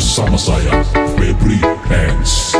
Summer Saya, February ends.